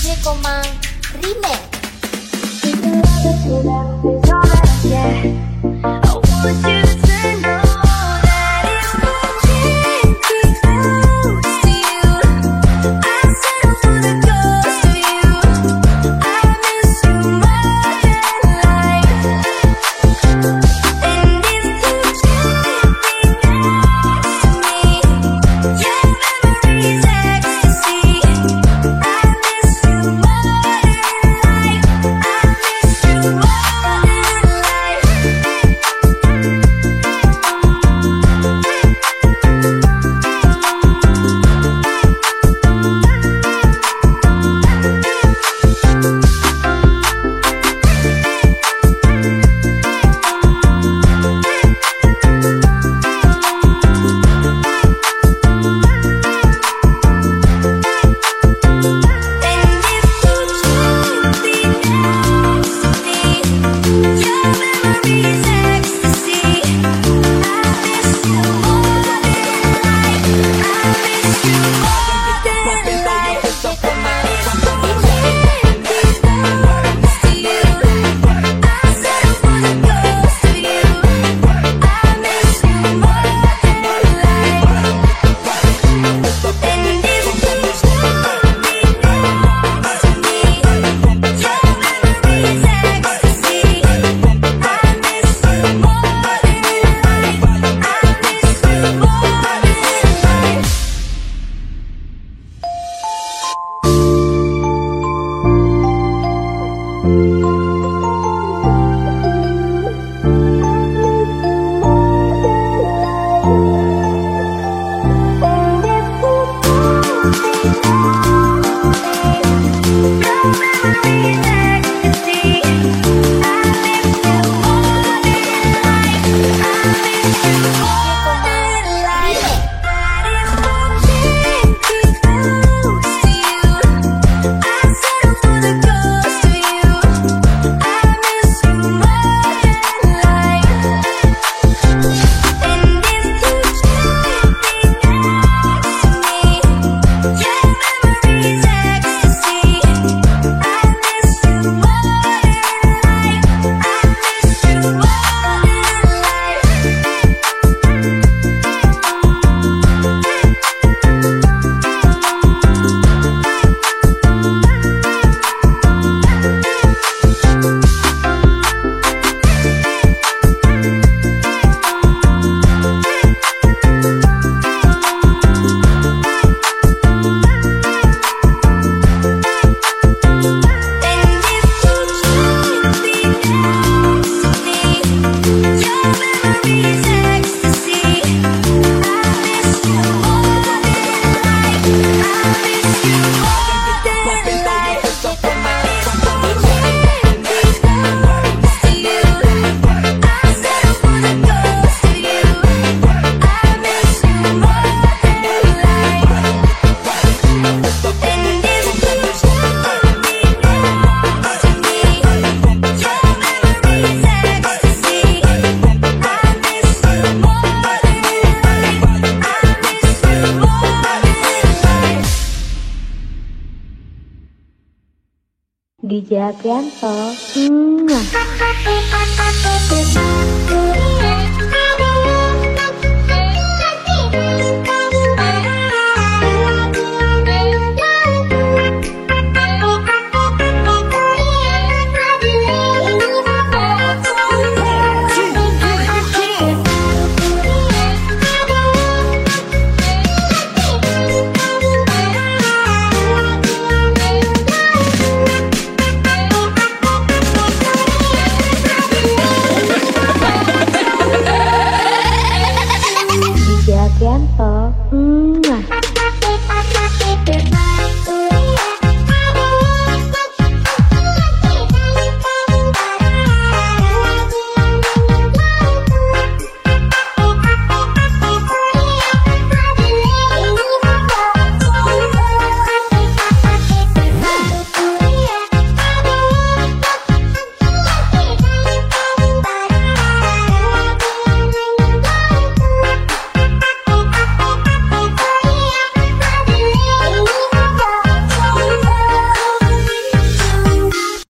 DJ Komang Remix DJ Aprianto. Mwah. Bagian.